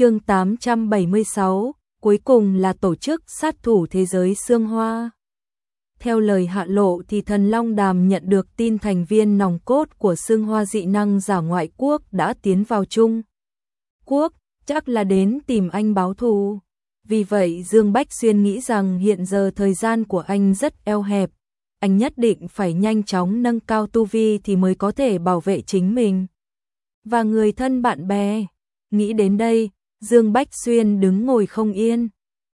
chương 876, cuối cùng là tổ chức sát thủ thế giới Sương Hoa. Theo lời hạ lộ thì thần Long Đàm nhận được tin thành viên nòng cốt của Sương Hoa dị năng giả ngoại quốc đã tiến vào chung. Quốc, chắc là đến tìm anh báo thù. Vì vậy Dương Bách Xuyên nghĩ rằng hiện giờ thời gian của anh rất eo hẹp. Anh nhất định phải nhanh chóng nâng cao tu vi thì mới có thể bảo vệ chính mình. Và người thân bạn bè. Nghĩ đến đây, Dương Bách Xuyên đứng ngồi không yên.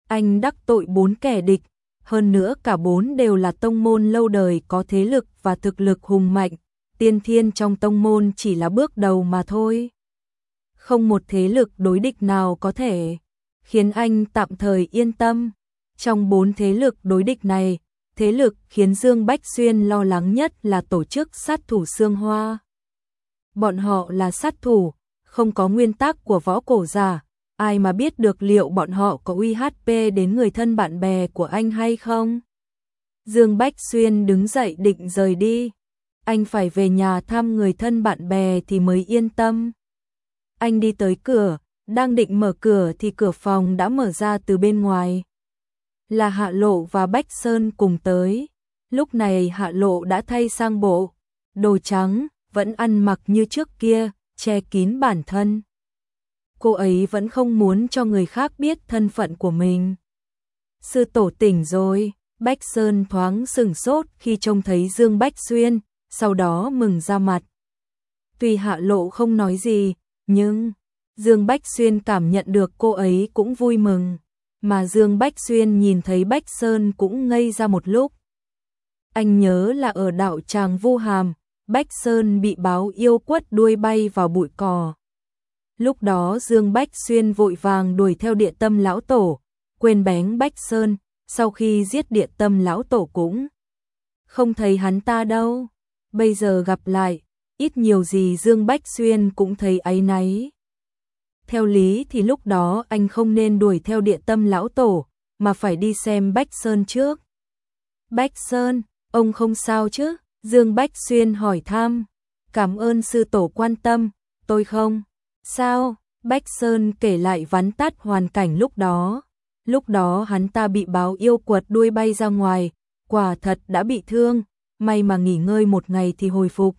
Anh đắc tội bốn kẻ địch, hơn nữa cả bốn đều là tông môn lâu đời có thế lực và thực lực hùng mạnh, tiên thiên trong tông môn chỉ là bước đầu mà thôi. Không một thế lực đối địch nào có thể khiến anh tạm thời yên tâm. Trong bốn thế lực đối địch này, thế lực khiến Dương Bách Xuyên lo lắng nhất là tổ chức sát thủ Sương Hoa. Bọn họ là sát thủ, không có nguyên tắc của võ cổ giả, ai mà biết được liệu bọn họ có uy HP đến người thân bạn bè của anh hay không? Dương Bách Xuyên đứng dậy định rời đi. Anh phải về nhà thăm người thân bạn bè thì mới yên tâm. Anh đi tới cửa, đang định mở cửa thì cửa phòng đã mở ra từ bên ngoài. Là Hạ Lộ và Bách Sơn cùng tới. Lúc này Hạ Lộ đã thay sang bộ, đồ trắng, vẫn ăn mặc như trước kia, che kín bản thân. Cô ấy vẫn không muốn cho người khác biết thân phận của mình. Sư tổ tỉnh rồi, Bách Sơn thoáng sừng sốt khi trông thấy Dương Bách Xuyên, sau đó mừng ra mặt. Tuy hạ lộ không nói gì, nhưng Dương Bách Xuyên cảm nhận được cô ấy cũng vui mừng, mà Dương Bách Xuyên nhìn thấy Bách Sơn cũng ngây ra một lúc. Anh nhớ là ở đạo tràng Vu Hàm, Bách Sơn bị báo yêu quất đuôi bay vào bụi cỏ. Lúc đó Dương Bách Xuyên vội vàng đuổi theo địa tâm lão tổ, quên bén Bách Sơn, sau khi giết địa tâm lão tổ cũng không thấy hắn ta đâu. Bây giờ gặp lại, ít nhiều gì Dương Bách Xuyên cũng thấy ấy náy. Theo lý thì lúc đó anh không nên đuổi theo địa tâm lão tổ, mà phải đi xem Bách Sơn trước. Bách Sơn, ông không sao chứ? Dương Bách Xuyên hỏi thăm. Cảm ơn sư tổ quan tâm, tôi không. Sao? Bách Sơn kể lại vắn tắt hoàn cảnh lúc đó. Lúc đó hắn ta bị báo yêu quật đuôi bay ra ngoài, quả thật đã bị thương, may mà nghỉ ngơi một ngày thì hồi phục.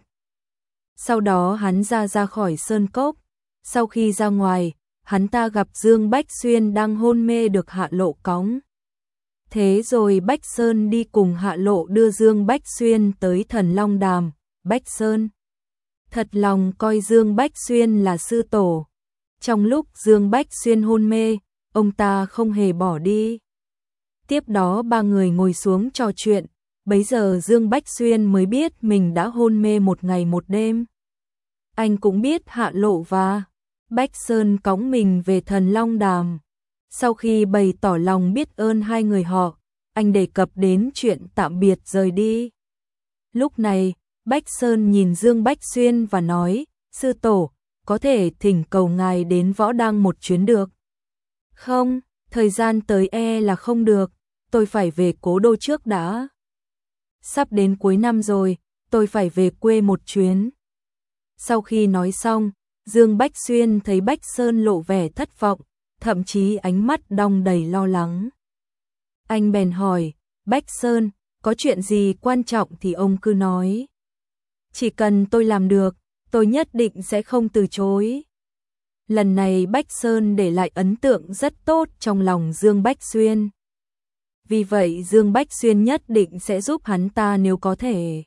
Sau đó hắn ra ra khỏi sơn cốc, sau khi ra ngoài, hắn ta gặp Dương Bách Xuyên đang hôn mê được hạ lộ cóng. Thế rồi Bách Sơn đi cùng hạ lộ đưa Dương Bách Xuyên tới thần Long Đàm, Bách Sơn. Thật lòng coi Dương Bách Xuyên là sư tổ. Trong lúc Dương Bách Xuyên hôn mê, ông ta không hề bỏ đi. Tiếp đó ba người ngồi xuống trò chuyện, bấy giờ Dương Bách Xuyên mới biết mình đã hôn mê một ngày một đêm. Anh cũng biết hạ lộ và Bách Sơn cõng mình về thần Long Đàm. Sau khi bày tỏ lòng biết ơn hai người họ, anh đề cập đến chuyện tạm biệt rời đi. Lúc này, Bách Sơn nhìn Dương Bách Xuyên và nói, sư tổ, có thể thỉnh cầu ngài đến võ đăng một chuyến được. Không, thời gian tới e là không được, tôi phải về cố đô trước đã. Sắp đến cuối năm rồi, tôi phải về quê một chuyến. Sau khi nói xong, Dương Bách Xuyên thấy Bách Sơn lộ vẻ thất vọng, thậm chí ánh mắt đong đầy lo lắng. Anh bèn hỏi, Bách Sơn, có chuyện gì quan trọng thì ông cứ nói. Chỉ cần tôi làm được, tôi nhất định sẽ không từ chối. Lần này Bách Sơn để lại ấn tượng rất tốt trong lòng Dương Bách Xuyên. Vì vậy Dương Bách Xuyên nhất định sẽ giúp hắn ta nếu có thể.